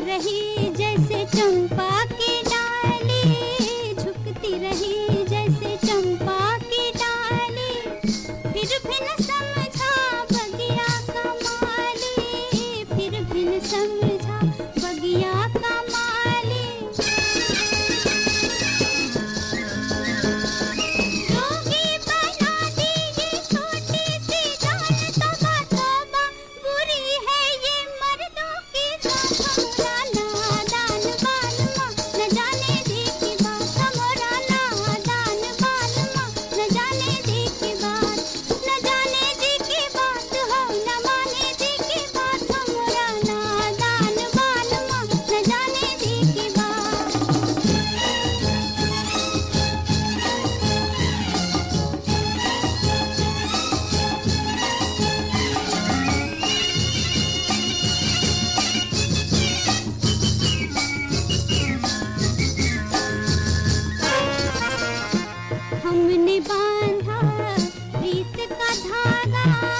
रही जैसे चंपा की डाली। झुकती रही जैसे चंपा की डाली। फिर भी न समझा बगिया का माली। फिर भी न समझा बगिया का Oh, लगा